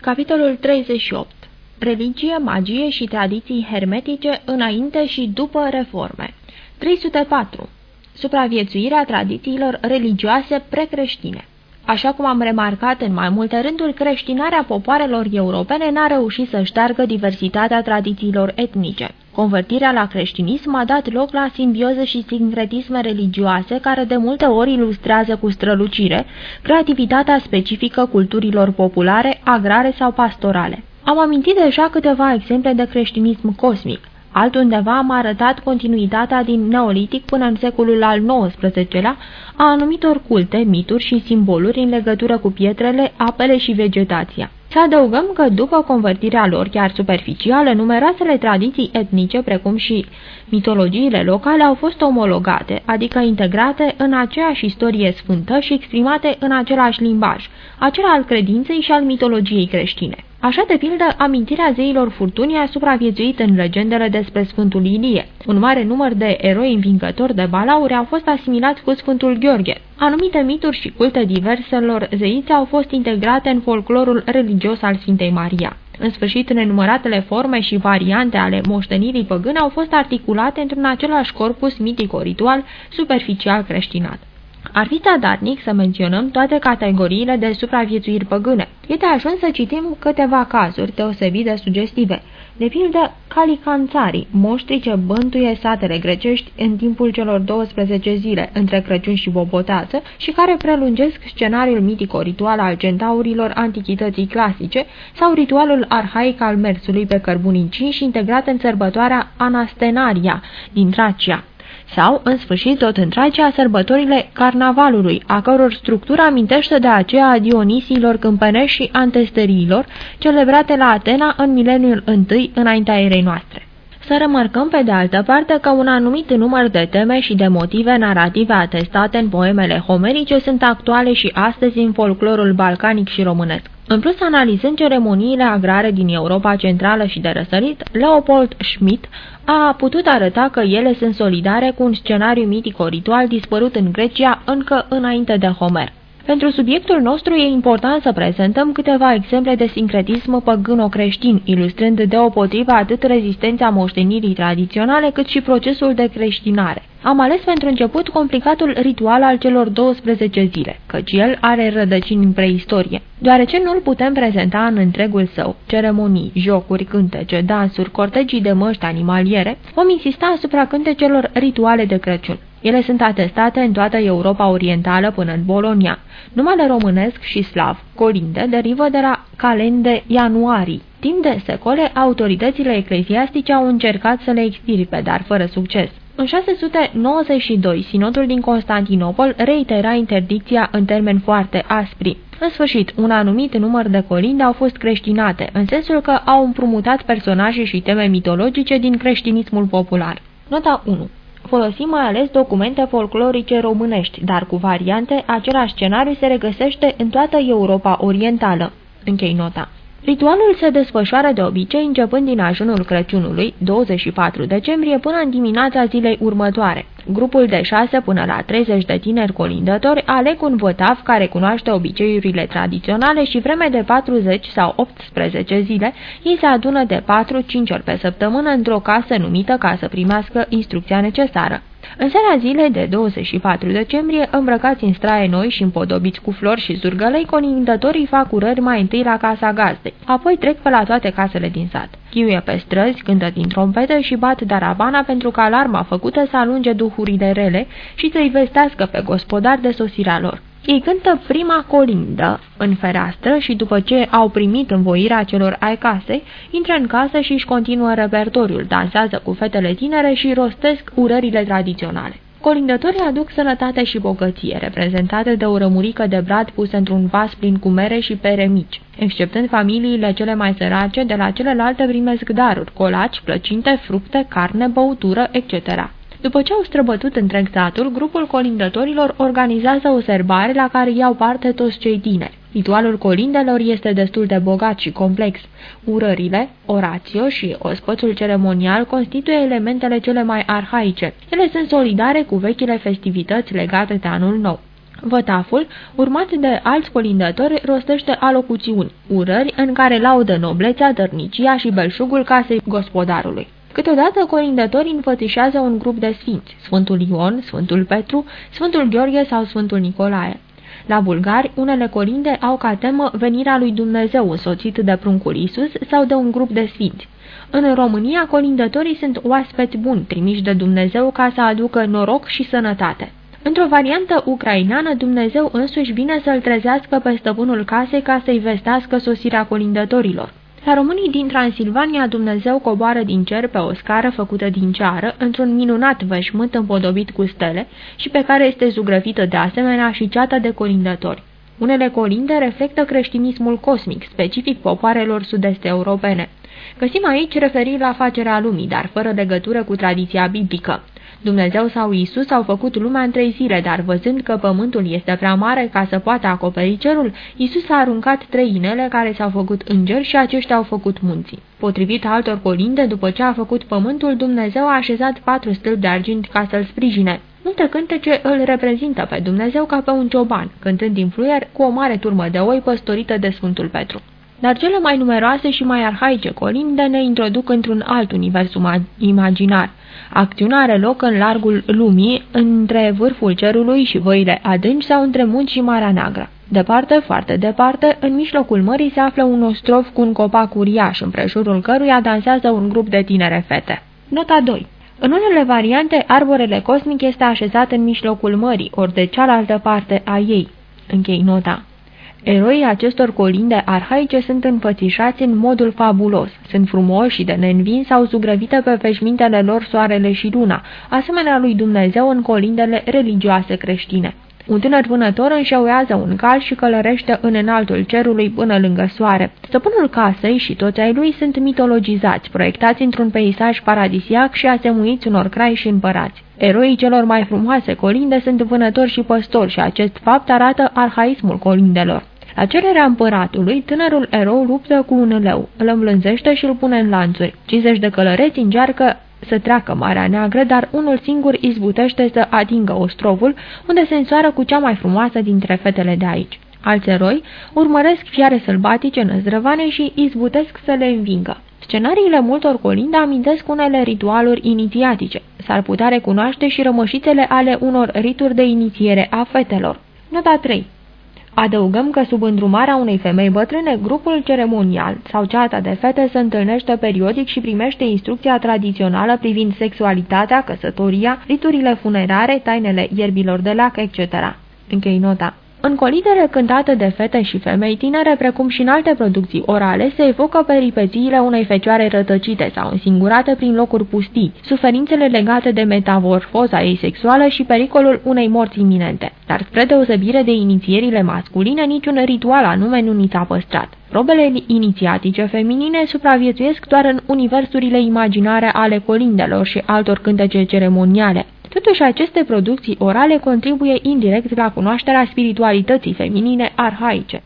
Capitolul 38 Religie, magie și tradiții hermetice înainte și după reforme. 304. Supraviețuirea tradițiilor religioase precreștine Așa cum am remarcat în mai multe rânduri, creștinarea popoarelor europene n-a reușit să șteargă diversitatea tradițiilor etnice. Convertirea la creștinism a dat loc la simbioză și sincretisme religioase care de multe ori ilustrează cu strălucire creativitatea specifică culturilor populare, agrare sau pastorale. Am amintit deja câteva exemple de creștinism cosmic. Altundeva am arătat continuitatea din Neolitic până în secolul al XIX-lea a anumitor culte, mituri și simboluri în legătură cu pietrele, apele și vegetația. Să adăugăm că după convertirea lor chiar superficială, numeroasele tradiții etnice, precum și mitologiile locale, au fost omologate, adică integrate în aceeași istorie sfântă și exprimate în același limbaj, acela al credinței și al mitologiei creștine. Așa de pildă, amintirea zeilor furtunii a supraviețuit în legendele despre Sfântul Ilie. Un mare număr de eroi învingători de balauri au fost asimilați cu Sfântul Gheorghe. Anumite mituri și culte diverselor zeițe au fost integrate în folclorul religios al Sfintei Maria. În sfârșit, nenumăratele forme și variante ale moștenirii păgâne au fost articulate într-un același corpus mitico-ritual superficial creștinat. Ar fi zadarnic să menționăm toate categoriile de supraviețuiri păgâne. E de ajuns să citim câteva cazuri deosebit de sugestive. De pildă, calicanțarii, moștri ce bântuie satele grecești în timpul celor 12 zile între Crăciun și Boboteață și care prelungesc scenariul mitico-ritual al centaurilor antichității clasice sau ritualul arhaic al mersului pe cărbuni și integrat în sărbătoarea Anastenaria din Tracia sau, în sfârșit, tot întregea sărbătorile carnavalului, a căror structură amintește de aceea a Dionisiilor câmpenești și antesteriilor, celebrate la Atena în mileniul I înaintea erei noastre. Să remarcăm pe de altă parte că un anumit număr de teme și de motive narrative atestate în poemele homerice sunt actuale și astăzi în folclorul balcanic și românesc. În plus, analizând ceremoniile agrare din Europa Centrală și de răsărit, Leopold Schmidt a putut arăta că ele sunt solidare cu un scenariu mitico-ritual dispărut în Grecia încă înainte de Homer. Pentru subiectul nostru e important să prezentăm câteva exemple de sincretism păgâno-creștin, ilustrând deopotrivă atât rezistența moștenirii tradiționale cât și procesul de creștinare. Am ales pentru început complicatul ritual al celor 12 zile, căci el are rădăcini în preistorie. Deoarece nu-l putem prezenta în întregul său, ceremonii, jocuri, cântece, dansuri, cortegii de măști animaliere, vom insista asupra cântecelor rituale de Crăciun. Ele sunt atestate în toată Europa Orientală până în Bolonia. Numele românesc și slav, colinde, derivă de la calende ianuarii. Timp de secole, autoritățile ecleziastice au încercat să le extirpe, dar fără succes. În 692, sinodul din Constantinopol reitera interdicția în termeni foarte aspri. În sfârșit, un anumit număr de colinde au fost creștinate, în sensul că au împrumutat personaje și teme mitologice din creștinismul popular. Nota 1 Folosim mai ales documente folclorice românești, dar cu variante, același scenariu se regăsește în toată Europa Orientală. Închei nota. Ritualul se desfășoară de obicei începând din ajunul Crăciunului, 24 decembrie, până în dimineața zilei următoare. Grupul de 6 până la 30 de tineri colindători aleg un votav care cunoaște obiceiurile tradiționale și vreme de 40 sau 18 zile ei se adună de 4-5 ori pe săptămână într-o casă numită ca să primească instrucția necesară. În seara zilei de 24 decembrie, îmbrăcați în straie noi și împodobiți cu flori și zurgălei, conindătorii fac urări mai întâi la casa gazdei, apoi trec pe la toate casele din sat. Chiuie pe străzi, cântă din trompete și bat daravana pentru ca alarma făcută să alunge duhurile rele și să-i vestească pe gospodar de sosirea lor. Ei cântă prima colindă în fereastră și după ce au primit învoirea celor ai casei, intră în casă și își continuă repertoriul, dansează cu fetele tinere și rostesc urările tradiționale. Colindătorii aduc sănătate și bogăție, reprezentate de o rămurică de brad pusă într-un vas plin cu mere și pere mici. Exceptând familiile cele mai sărace, de la celelalte primesc daruri, colaci, plăcinte, fructe, carne, băutură, etc. După ce au străbătut întreg satul, grupul colindătorilor organizează o serbare la care iau parte toți cei tineri. Ritualul colindelor este destul de bogat și complex. Urările, orațio și ospățul ceremonial constituie elementele cele mai arhaice. Ele sunt solidare cu vechile festivități legate de anul nou. Vătaful, urmat de alți colindători, rostește alocuțiuni, urări în care laudă noblețea, dărnicia și belșugul casei gospodarului. Câteodată colindătorii înfățișează un grup de sfinți, Sfântul Ion, Sfântul Petru, Sfântul Gheorghe sau Sfântul Nicolae. La bulgari, unele colinde au ca temă venirea lui Dumnezeu însoțit de pruncul Isus sau de un grup de sfinți. În România, colindătorii sunt oaspeți buni, trimiși de Dumnezeu ca să aducă noroc și sănătate. Într-o variantă ucraineană, Dumnezeu însuși vine să-l trezească pe stăpânul casei ca să-i vestească sosirea colindătorilor. La românii din Transilvania, Dumnezeu coboară din cer pe o scară făcută din ceară, într-un minunat veșmânt împodobit cu stele și pe care este zugrăvită de asemenea și ceata de colindători. Unele colinde reflectă creștinismul cosmic, specific popoarelor sud-est europene. Găsim aici referiri la facerea lumii, dar fără legătură cu tradiția biblică. Dumnezeu sau Isus au făcut lumea în trei zile, dar văzând că pământul este prea mare ca să poată acoperi cerul, Isus a aruncat trei inele care s-au făcut îngeri și aceștia au făcut munții. Potrivit altor colinde, după ce a făcut pământul, Dumnezeu a așezat patru stâlpi de argint ca să-l sprijine. Multe cântece îl reprezintă pe Dumnezeu ca pe un cioban, cântând din fluier cu o mare turmă de oi păstorită de Sfântul Petru. Dar cele mai numeroase și mai arhaice colinde ne introduc într-un alt univers imaginar. Acțiunea are loc în largul lumii, între vârful cerului și văile adânci sau între munți și Marea Neagră. Departe, foarte departe, în mijlocul mării se află un ostrov cu un copac uriaș, împrejurul căruia dansează un grup de tinere fete. Nota 2 în unele variante, arborele cosmic este așezat în mijlocul mării, ori de cealaltă parte a ei. Închei nota. Eroii acestor colinde arhaice sunt înfățișați în modul fabulos. Sunt frumoși și de neînvins sau zugrăvite pe veșmintele lor soarele și luna, asemenea lui Dumnezeu în colindele religioase creștine. Un tânăr vânător înșeuează un cal și călărește în înaltul cerului până lângă soare. Stăpânul casei și toți ai lui sunt mitologizați, proiectați într-un peisaj paradisiac și asemuiți unor crai și împărați. Eroii celor mai frumoase colinde sunt vânători și păstori și acest fapt arată arhaismul colindelor. La cererea împăratului, tânărul erou luptă cu un leu, îl îmblânzește și îl pune în lanțuri. 50 de călăreți încearcă să treacă Marea Neagră, dar unul singur izbutește să atingă ostrovul, unde se însoară cu cea mai frumoasă dintre fetele de aici. Alți eroi urmăresc fiare sălbatice năzdrăvane și izbutesc să le învingă. Scenariile multor colinde amintesc unele ritualuri inițiatice. S-ar putea recunoaște și rămășițele ale unor rituri de inițiere a fetelor. Nota 3 Adăugăm că sub îndrumarea unei femei bătrâne, grupul ceremonial sau ceata de fete se întâlnește periodic și primește instrucția tradițională privind sexualitatea, căsătoria, riturile funerare, tainele ierbilor de lac, etc. Închei nota. În colidele cântate de fete și femei tinere, precum și în alte producții orale, se evocă peripețiile unei fecioare rătăcite sau însingurate prin locuri pustii, suferințele legate de metamorfoza ei sexuală și pericolul unei morți iminente. Dar spre deosebire de inițierile masculine, niciun ritual anume nu ni s-a păstrat. Probele inițiatice feminine supraviețuiesc doar în universurile imaginare ale colindelor și altor cântece ceremoniale. Totuși, aceste producții orale contribuie indirect la cunoașterea spiritualității feminine arhaice.